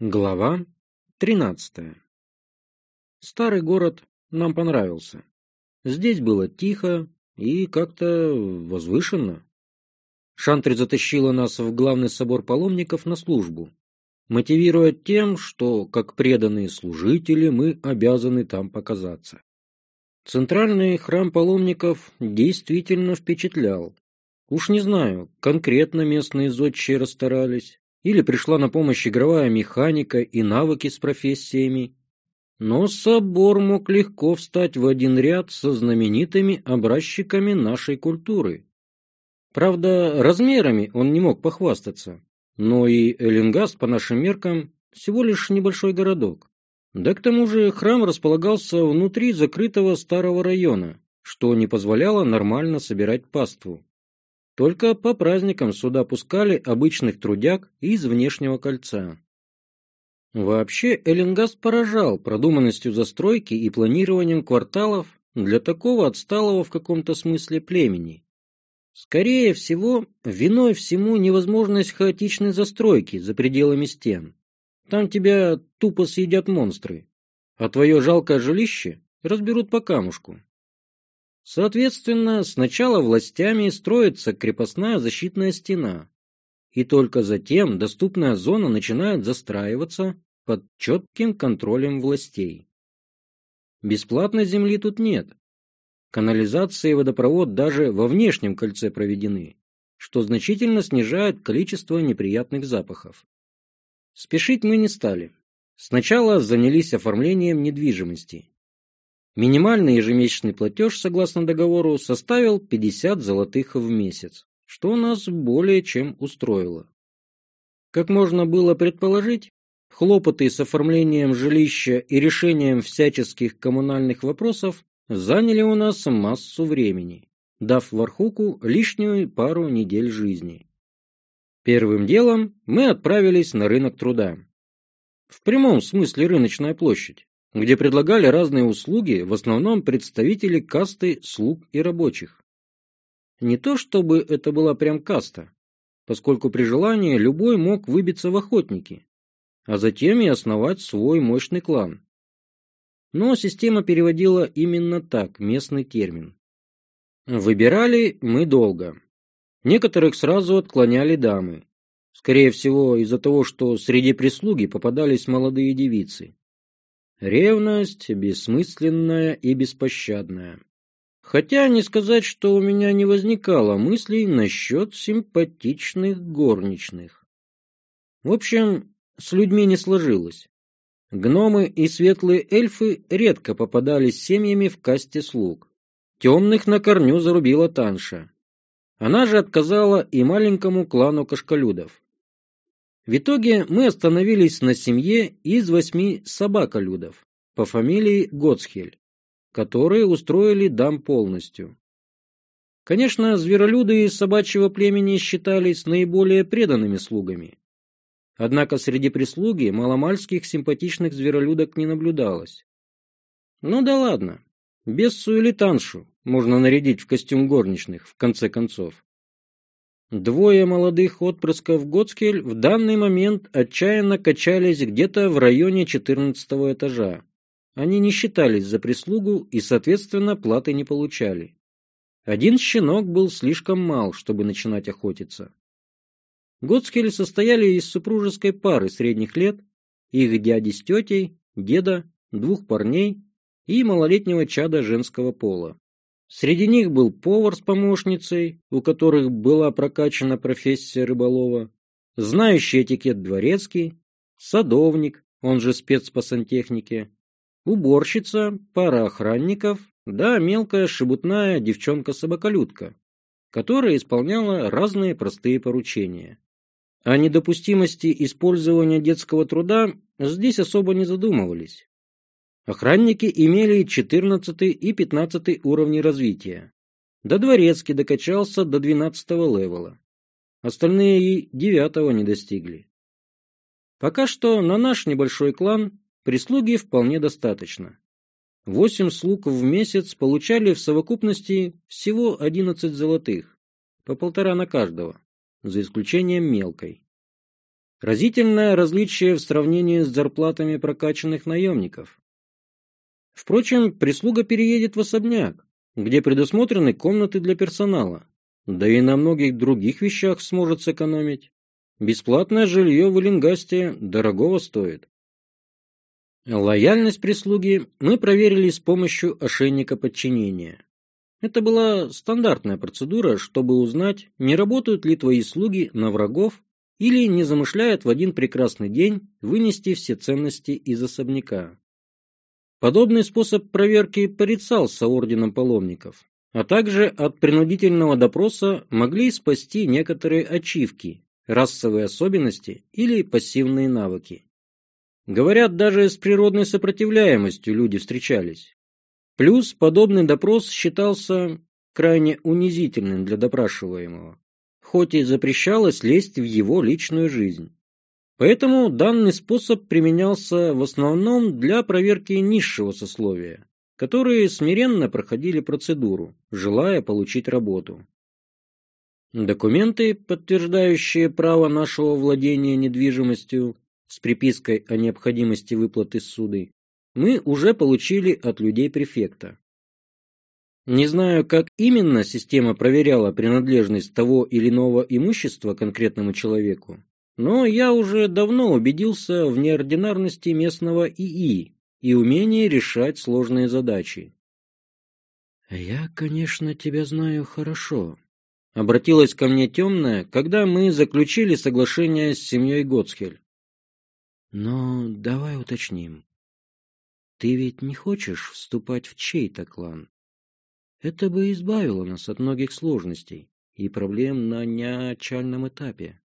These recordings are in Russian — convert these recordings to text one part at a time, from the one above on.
Глава тринадцатая Старый город нам понравился. Здесь было тихо и как-то возвышенно. Шантри затащила нас в главный собор паломников на службу, мотивируя тем, что, как преданные служители, мы обязаны там показаться. Центральный храм паломников действительно впечатлял. Уж не знаю, конкретно местные зодчие расстарались, или пришла на помощь игровая механика и навыки с профессиями. Но собор мог легко встать в один ряд со знаменитыми образчиками нашей культуры. Правда, размерами он не мог похвастаться, но и Эллингаст по нашим меркам всего лишь небольшой городок. Да к тому же храм располагался внутри закрытого старого района, что не позволяло нормально собирать паству. Только по праздникам сюда пускали обычных трудяг из внешнего кольца. Вообще Эллингаст поражал продуманностью застройки и планированием кварталов для такого отсталого в каком-то смысле племени. Скорее всего, виной всему невозможность хаотичной застройки за пределами стен. Там тебя тупо съедят монстры, а твое жалкое жилище разберут по камушку. Соответственно, сначала властями строится крепостная защитная стена, и только затем доступная зона начинает застраиваться под четким контролем властей. Бесплатной земли тут нет. Канализация и водопровод даже во внешнем кольце проведены, что значительно снижает количество неприятных запахов. Спешить мы не стали. Сначала занялись оформлением недвижимости. Минимальный ежемесячный платеж, согласно договору, составил 50 золотых в месяц, что нас более чем устроило. Как можно было предположить, хлопоты с оформлением жилища и решением всяческих коммунальных вопросов заняли у нас массу времени, дав Вархуку лишнюю пару недель жизни. Первым делом мы отправились на рынок труда. В прямом смысле рыночная площадь, где предлагали разные услуги, в основном представители касты слуг и рабочих. Не то чтобы это была прям каста, поскольку при желании любой мог выбиться в охотники, а затем и основать свой мощный клан. Но система переводила именно так местный термин. Выбирали мы долго. Некоторых сразу отклоняли дамы. Скорее всего, из-за того, что среди прислуги попадались молодые девицы. Ревность бессмысленная и беспощадная. Хотя не сказать, что у меня не возникало мыслей насчет симпатичных горничных. В общем, с людьми не сложилось. Гномы и светлые эльфы редко попадались семьями в касте слуг. Темных на корню зарубила Танша. Она же отказала и маленькому клану кашкалюдов. В итоге мы остановились на семье из восьми собаколюдов по фамилии Гоцхель, которые устроили дам полностью. Конечно, зверолюды из собачьего племени считались наиболее преданными слугами. Однако среди прислуги маломальских симпатичных зверолюдок не наблюдалось. Ну да ладно, без суэлитаншу можно нарядить в костюм горничных, в конце концов. Двое молодых отпрысков Гоцкель в данный момент отчаянно качались где-то в районе четырнадцатого этажа. Они не считались за прислугу и, соответственно, платы не получали. Один щенок был слишком мал, чтобы начинать охотиться. Гоцкели состояли из супружеской пары средних лет, их дяди с тетей, деда, двух парней и малолетнего чада женского пола. Среди них был повар с помощницей, у которых была прокачана профессия рыболова, знающий этикет дворецкий, садовник, он же спец по сантехнике, уборщица, пара охранников, да мелкая шебутная девчонка-собаколюдка, которая исполняла разные простые поручения. О недопустимости использования детского труда здесь особо не задумывались. Охранники имели 14 и 15 уровни развития. До дворецкий докачался до 12 левела. Остальные и 9 не достигли. Пока что на наш небольшой клан прислуги вполне достаточно. Восемь слуг в месяц получали в совокупности всего 11 золотых, по полтора на каждого, за исключением мелкой. Разительное различие в сравнении с зарплатами прокачанных наемников. Впрочем, прислуга переедет в особняк, где предусмотрены комнаты для персонала, да и на многих других вещах сможет сэкономить. Бесплатное жилье в Эллингасте дорогого стоит. Лояльность прислуги мы проверили с помощью ошейника подчинения. Это была стандартная процедура, чтобы узнать, не работают ли твои слуги на врагов или не замышляют в один прекрасный день вынести все ценности из особняка. Подобный способ проверки порицался орденом паломников, а также от принудительного допроса могли спасти некоторые ачивки, расовые особенности или пассивные навыки. Говорят, даже с природной сопротивляемостью люди встречались. Плюс подобный допрос считался крайне унизительным для допрашиваемого, хоть и запрещалось лезть в его личную жизнь. Поэтому данный способ применялся в основном для проверки низшего сословия, которые смиренно проходили процедуру, желая получить работу. Документы, подтверждающие право нашего владения недвижимостью с припиской о необходимости выплаты суды, мы уже получили от людей префекта. Не знаю, как именно система проверяла принадлежность того или иного имущества конкретному человеку, но я уже давно убедился в неординарности местного ИИ и умении решать сложные задачи. «Я, конечно, тебя знаю хорошо», — обратилась ко мне темная, когда мы заключили соглашение с семьей Гоцхель. «Но давай уточним. Ты ведь не хочешь вступать в чей-то клан? Это бы избавило нас от многих сложностей и проблем на начальном этапе.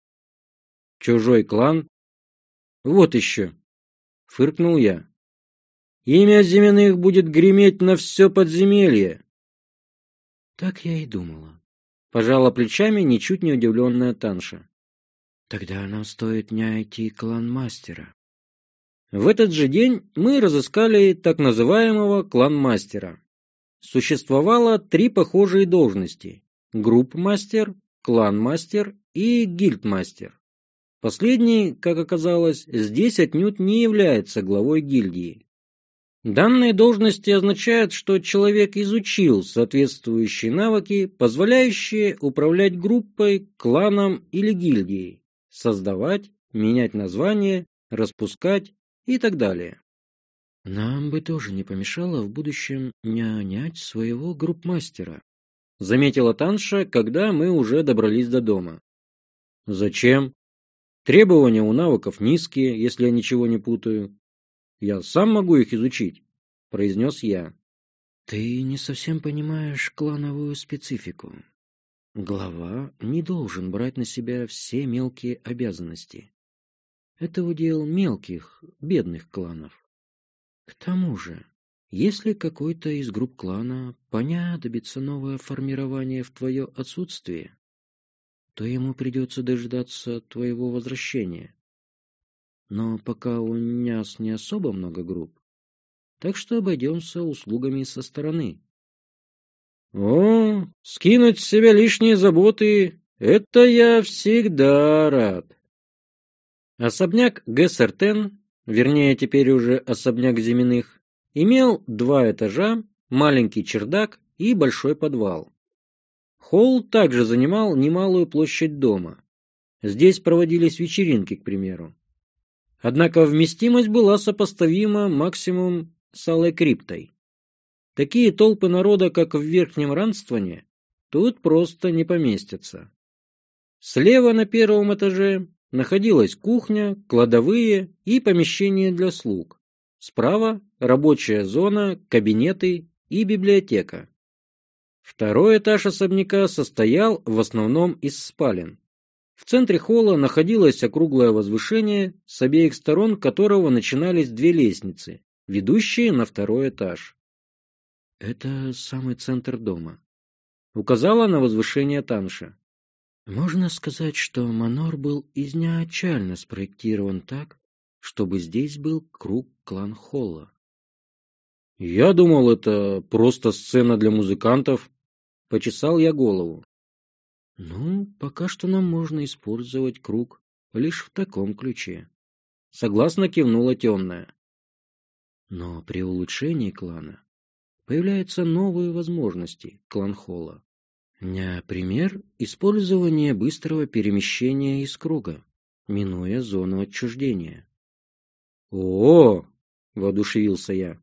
Чужой клан? Вот еще. Фыркнул я. Имя Зименных будет греметь на все подземелье. Так я и думала. Пожала плечами ничуть не удивленная Танша. Тогда нам стоит найти клан мастера. В этот же день мы разыскали так называемого клан-мастера. Существовало три похожие должности – групп-мастер, клан-мастер и гильд-мастер. Последний, как оказалось, здесь отнюдь не является главой гильдии. Данные должности означают, что человек изучил соответствующие навыки, позволяющие управлять группой, кланом или гильдией, создавать, менять название, распускать и так далее. Нам бы тоже не помешало в будущем нянять своего группмастера, заметила Танша, когда мы уже добрались до дома. Зачем? Требования у навыков низкие, если я ничего не путаю. Я сам могу их изучить, произнес я. Ты не совсем понимаешь клановую специфику. Глава не должен брать на себя все мелкие обязанности. Это удел мелких, бедных кланов. К тому же, если какой-то из групп клана понадобится новое формирование в твое отсутствие, то ему придется дождаться твоего возвращения. Но пока у нас не особо много групп, так что обойдемся услугами со стороны. О, скинуть с себя лишние заботы — это я всегда рад. Особняк Гессертен, вернее теперь уже особняк Зиминых, имел два этажа, маленький чердак и большой подвал. Холл также занимал немалую площадь дома. Здесь проводились вечеринки, к примеру. Однако вместимость была сопоставима максимум с Алой Криптой. Такие толпы народа, как в Верхнем Ранствоне, тут просто не поместятся. Слева на первом этаже находилась кухня, кладовые и помещения для слуг. Справа рабочая зона, кабинеты и библиотека. Второй этаж особняка состоял в основном из спален. В центре холла находилось округлое возвышение, с обеих сторон которого начинались две лестницы, ведущие на второй этаж. «Это самый центр дома», — указала на возвышение Танша. «Можно сказать, что Манор был изначально спроектирован так, чтобы здесь был круг клан Холла». «Я думал, это просто сцена для музыкантов», Почесал я голову. Ну, пока что нам можно использовать круг лишь в таком ключе. Согласно кивнула темная. Но при улучшении клана появляются новые возможности кланхола. Например, использование быстрого перемещения из круга, минуя зону отчуждения. «О!» — воодушевился я.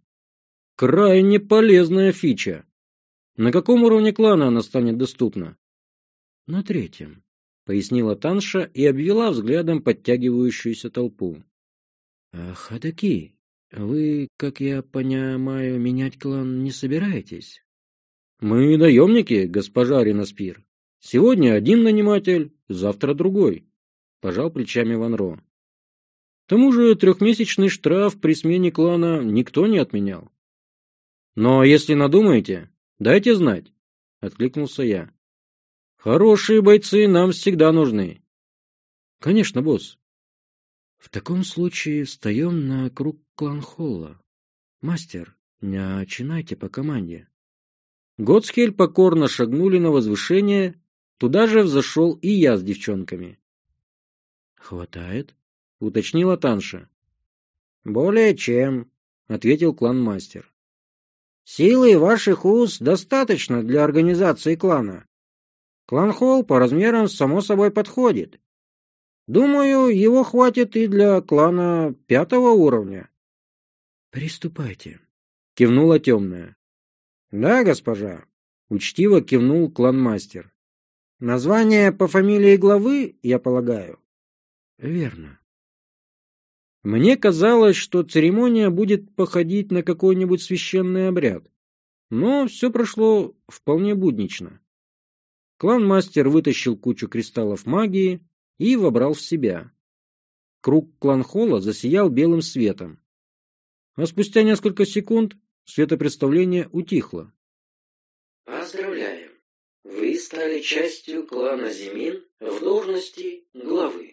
«Крайне полезная фича. На каком уровне клана она станет доступна?» «На третьем», — пояснила Танша и обвела взглядом подтягивающуюся толпу. «Хадаки, вы, как я понимаю, менять клан не собираетесь?» «Мы наемники, госпожа Ренаспир. Сегодня один наниматель, завтра другой», — пожал плечами Ван Ро. К тому же трехмесячный штраф при смене клана никто не отменял. «Но если надумаете, дайте знать», — откликнулся я. «Хорошие бойцы нам всегда нужны». «Конечно, босс». «В таком случае встаем на круг кланхолла. Мастер, начинайте по команде». Готскель покорно шагнули на возвышение, туда же взошел и я с девчонками. «Хватает?» — уточнила Танша. «Более чем», — ответил клан-мастер. «Силы ваших уз достаточно для организации клана. Клан-холл по размерам само собой подходит. Думаю, его хватит и для клана пятого уровня». «Приступайте», — кивнула темная. Да, госпожа, учтиво кивнул кланмастер. Название по фамилии главы, я полагаю. Верно. Мне казалось, что церемония будет походить на какой-нибудь священный обряд, но все прошло вполне буднично. Кланмастер вытащил кучу кристаллов магии и вобрал в себя. Круг кланхола засиял белым светом. А спустя несколько секунд Светопредставление утихло. Поздравляем! Вы стали частью клана Зимин в должности главы.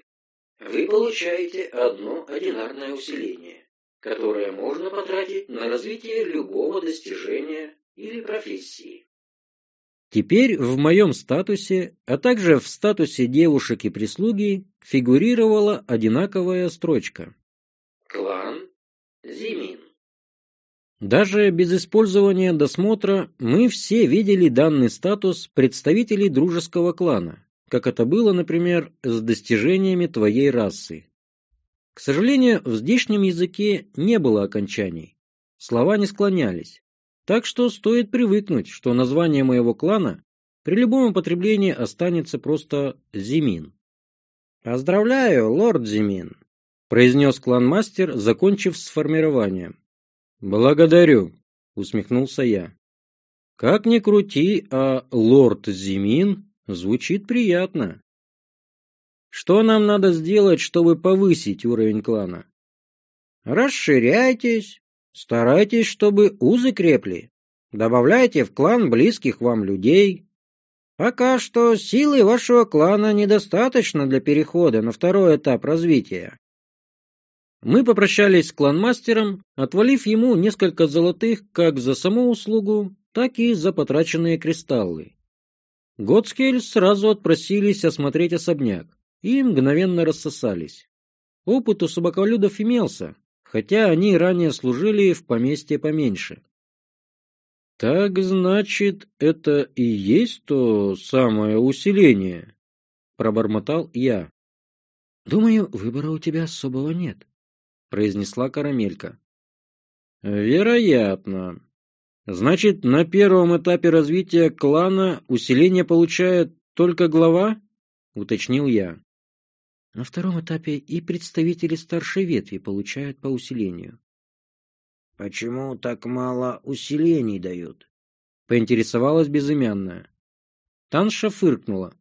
Вы получаете одно одинарное усиление, которое можно потратить на развитие любого достижения или профессии. Теперь в моем статусе, а также в статусе девушек и прислуги фигурировала одинаковая строчка. Клан Зимин. Даже без использования досмотра мы все видели данный статус представителей дружеского клана, как это было, например, с достижениями твоей расы. К сожалению, в здешнем языке не было окончаний, слова не склонялись, так что стоит привыкнуть, что название моего клана при любом употреблении останется просто Зимин. «Поздравляю, лорд Зимин», — произнес клан-мастер, закончив с формированием. «Благодарю», — усмехнулся я. «Как ни крути, а лорд Зимин звучит приятно». «Что нам надо сделать, чтобы повысить уровень клана?» «Расширяйтесь, старайтесь, чтобы узы крепли, добавляйте в клан близких вам людей. Пока что силы вашего клана недостаточно для перехода на второй этап развития. Мы попрощались с кланмастером, отвалив ему несколько золотых как за саму услугу, так и за потраченные кристаллы. Готскель сразу отпросились осмотреть особняк и мгновенно рассосались. Опыт у собаковлюдов имелся, хотя они ранее служили в поместье поменьше. «Так, значит, это и есть то самое усиление?» — пробормотал я. «Думаю, выбора у тебя особого нет», произнесла карамелька. Вероятно. Значит, на первом этапе развития клана усиление получает только глава? Уточнил я. На втором этапе и представители старшей ветви получают по усилению. Почему так мало усилений дают? Поинтересовалась безымянная. Танша фыркнула.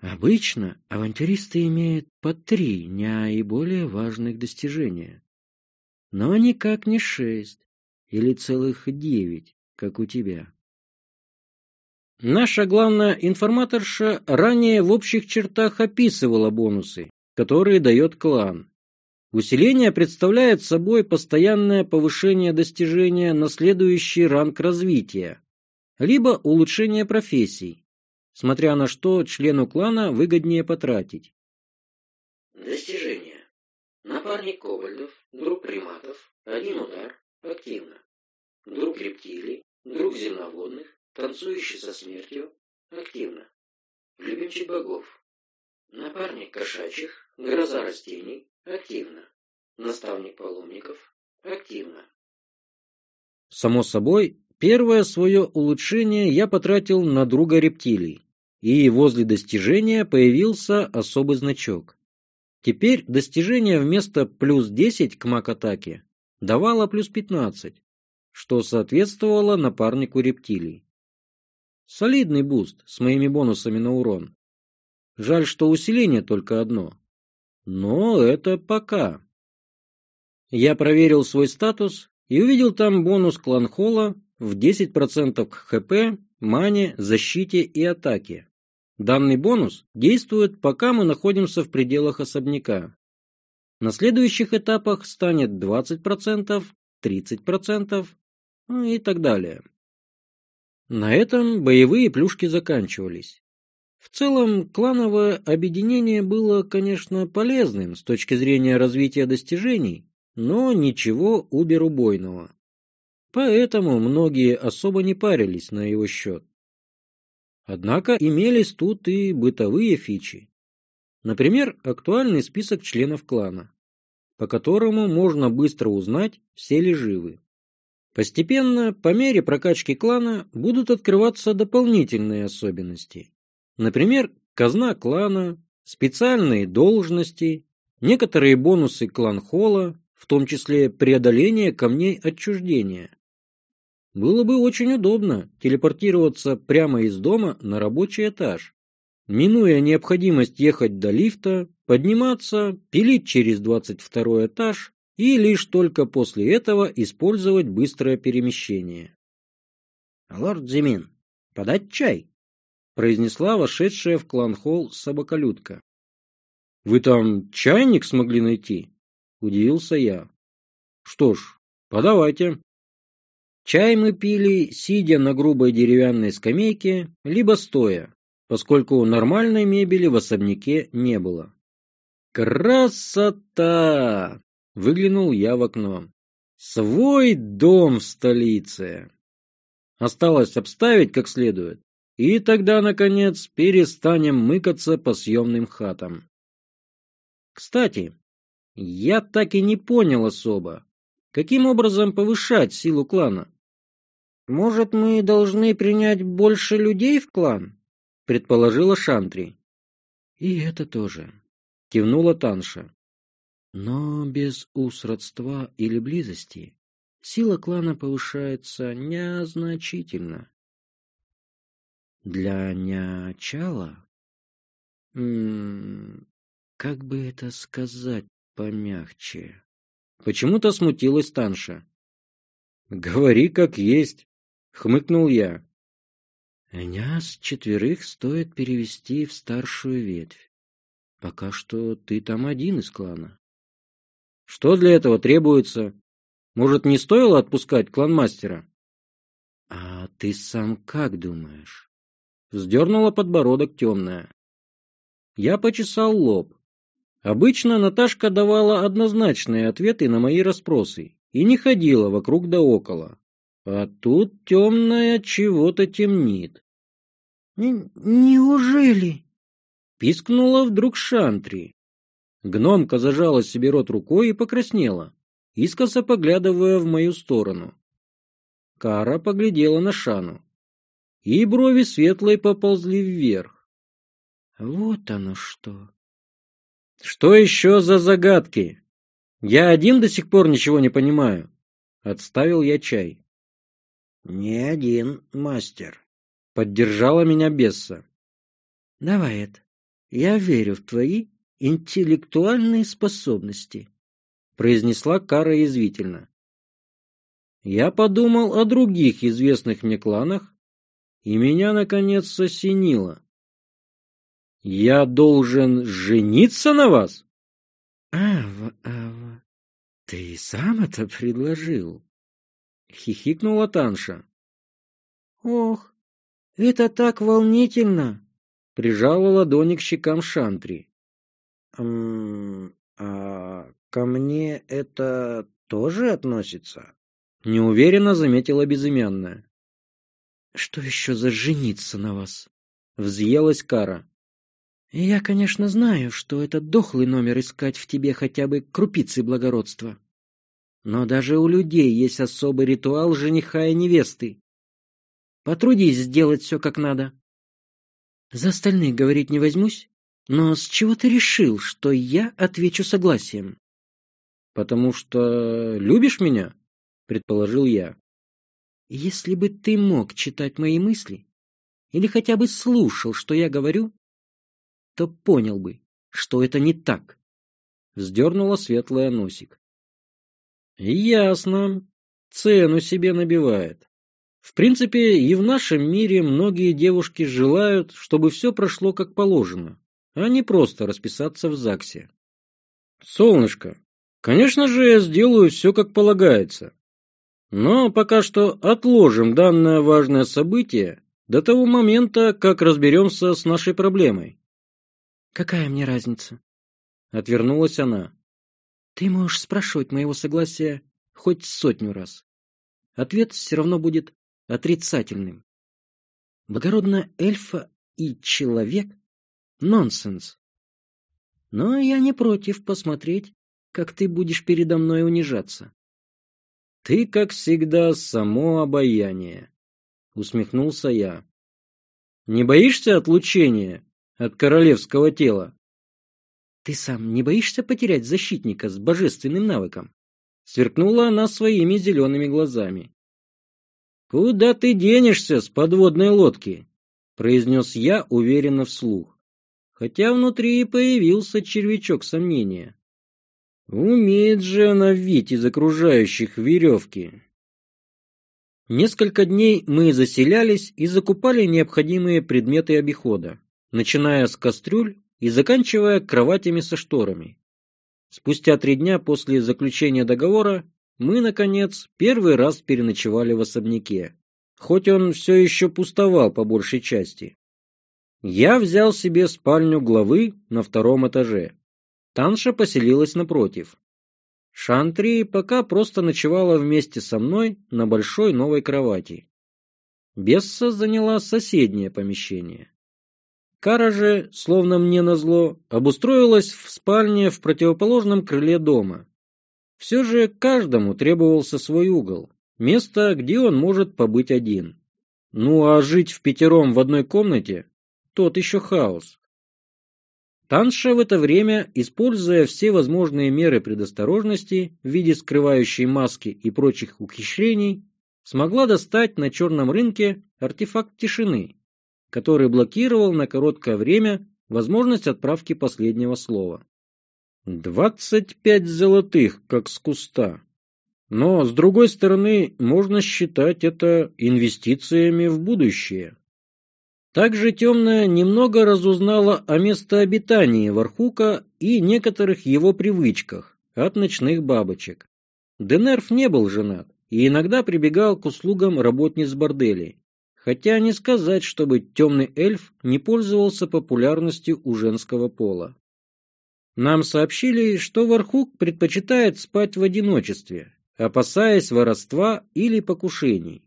Обычно авантюристы имеют по три наиболее важных достижения. Но никак не шесть или целых девять, как у тебя. Наша главная информаторша ранее в общих чертах описывала бонусы, которые дает клан. Усиление представляет собой постоянное повышение достижения на следующий ранг развития, либо улучшение профессий, смотря на что члену клана выгоднее потратить. Достижения. Напарник кобальдов, друг приматов, один удар, активно. Друг рептилий, друг земноводных, танцующий со смертью, активно. Любимчик богов. Напарник кошачьих, гроза растений, активно. Наставник паломников, активно. Само собой, первое свое улучшение я потратил на друга рептилий, и возле достижения появился особый значок. Теперь достижение вместо плюс 10 к маг-атаке давало плюс 15, что соответствовало напарнику рептилий. Солидный буст с моими бонусами на урон. Жаль, что усиление только одно. Но это пока. Я проверил свой статус и увидел там бонус кланхола в 10% к ХП, мане, защите и атаке. Данный бонус действует, пока мы находимся в пределах особняка. На следующих этапах станет 20%, 30% ну и так далее. На этом боевые плюшки заканчивались. В целом, клановое объединение было, конечно, полезным с точки зрения развития достижений, но ничего убер-убойного. Поэтому многие особо не парились на его счет. Однако имелись тут и бытовые фичи. Например, актуальный список членов клана, по которому можно быстро узнать, все ли живы. Постепенно, по мере прокачки клана, будут открываться дополнительные особенности. Например, казна клана, специальные должности, некоторые бонусы клан-холла, в том числе преодоление камней отчуждения. Было бы очень удобно телепортироваться прямо из дома на рабочий этаж, минуя необходимость ехать до лифта, подниматься, пилить через 22 этаж и лишь только после этого использовать быстрое перемещение. — Лорд Зимин, подать чай? — произнесла вошедшая в клан-холл собаколюдка. — Вы там чайник смогли найти? — удивился я. — Что ж, подавайте. Чай мы пили, сидя на грубой деревянной скамейке, либо стоя, поскольку нормальной мебели в особняке не было. «Красота!» — выглянул я в окно. «Свой дом в столице!» Осталось обставить как следует, и тогда, наконец, перестанем мыкаться по съемным хатам. Кстати, я так и не понял особо, каким образом повышать силу клана. «Может, мы должны принять больше людей в клан?» — предположила Шантри. «И это тоже», — кивнула Танша. «Но без усродства или близости сила клана повышается незначительно. Для начала... как бы это сказать помягче?» Почему-то смутилась Танша. «Говори как есть», хмыкнул я. Нас четверых стоит перевести в старшую ветвь. Пока что ты там один из клана. Что для этого требуется? Может, не стоило отпускать кланмастера? А ты сам как думаешь? Вздернула подбородок темная. Я почесал лоб. Обычно Наташка давала однозначные ответы на мои расспросы и не ходила вокруг да около. А тут темное чего-то темнит. «Неужели?» — пискнула вдруг Шантри. Гномка зажала себе рот рукой и покраснела, искоса поглядывая в мою сторону. Кара поглядела на Шану, и брови светлой поползли вверх. Вот оно что. Что еще за загадки? Я один до сих пор ничего не понимаю. Отставил я чай. «Не один, мастер», — поддержала меня Бесса. «Давай это. Я верю в твои интеллектуальные способности», — произнесла Кара язвительно. Я подумал о других известных мне кланах, и меня, наконец, осенило. «Я должен жениться на вас?» «Ава, Ава, ты сам это предложил?» — хихикнула Танша. «Ох, это так волнительно!» — прижала ладони к щекам Шантри. а ко мне это тоже относится? Неуверенно заметила безымянная. Что еще за жениться на вас? Взъелась Кара. Я, конечно, знаю, что это дохлый номер искать в тебе хотя бы крупицы благородства. Но даже у людей есть особый ритуал жениха и невесты. Потрудись сделать все как надо. За остальных говорить не возьмусь, но с чего ты решил, что я отвечу согласием? Потому что любишь меня, предположил я. Если бы ты мог читать мои мысли, или хотя бы слушал, что я говорю, то понял бы, что это не так. Вздернула светлая носик. Ясно. Цену себе набивает. В принципе, и в нашем мире многие девушки желают, чтобы все прошло как положено, а не просто расписаться в ЗАГСе. Солнышко, конечно же, я сделаю все как полагается. Но пока что отложим данное важное событие до того момента, как разберемся с нашей проблемой. Какая мне разница? Отвернулась она. Ты можешь спрашивать моего согласия хоть сотню раз. Ответ все равно будет отрицательным. Благородная эльфа и человек — нонсенс. Но я не против посмотреть, как ты будешь передо мной унижаться. Ты, как всегда, само обаяние, — усмехнулся я. Не боишься отлучения от королевского тела? Ты сам не боишься потерять защитника с божественным навыком? Сверкнула она своими зелеными глазами. Куда ты денешься с подводной лодки? произнес я уверенно вслух, хотя внутри и появился червячок сомнения. Умеет же она вить из окружающих веревки. Несколько дней мы заселялись и закупали необходимые предметы обихода, начиная с кастрюль и заканчивая кроватями со шторами. Спустя три дня после заключения договора мы, наконец, первый раз переночевали в особняке, хоть он все еще пустовал по большей части. Я взял себе спальню главы на втором этаже. Танша поселилась напротив. Шантри пока просто ночевала вместе со мной на большой новой кровати. Бесса заняла соседнее помещение. Кара же, словно мне назло, обустроилась в спальне в противоположном крыле дома. Все же каждому требовался свой угол, место, где он может побыть один. Ну а жить в пятером в одной комнате – тот еще хаос. Танша в это время, используя все возможные меры предосторожности в виде скрывающей маски и прочих ухищрений, смогла достать на черном рынке артефакт тишины, который блокировал на короткое время возможность отправки последнего слова. Двадцать пять золотых, как с куста. Но, с другой стороны, можно считать это инвестициями в будущее. Также Темная немного разузнала о местообитании Вархука и некоторых его привычках от ночных бабочек. Денерф не был женат и иногда прибегал к услугам работниц борделей. Хотя не сказать, чтобы темный эльф не пользовался популярностью у женского пола. Нам сообщили, что Вархук предпочитает спать в одиночестве, опасаясь воровства или покушений,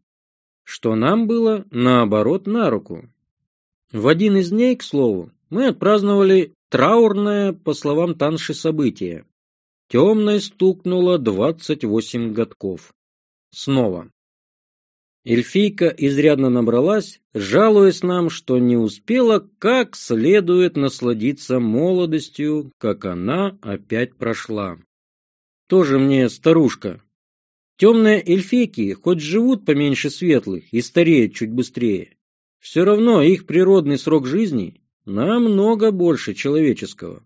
что нам было, наоборот, на руку. В один из дней, к слову, мы отпраздновали траурное, по словам Танши, событие. Темной стукнуло двадцать восемь годков. Снова. Эльфийка изрядно набралась, жалуясь нам, что не успела как следует насладиться молодостью, как она опять прошла. Тоже мне старушка. Темные эльфийки хоть живут поменьше светлых и стареют чуть быстрее, все равно их природный срок жизни намного больше человеческого.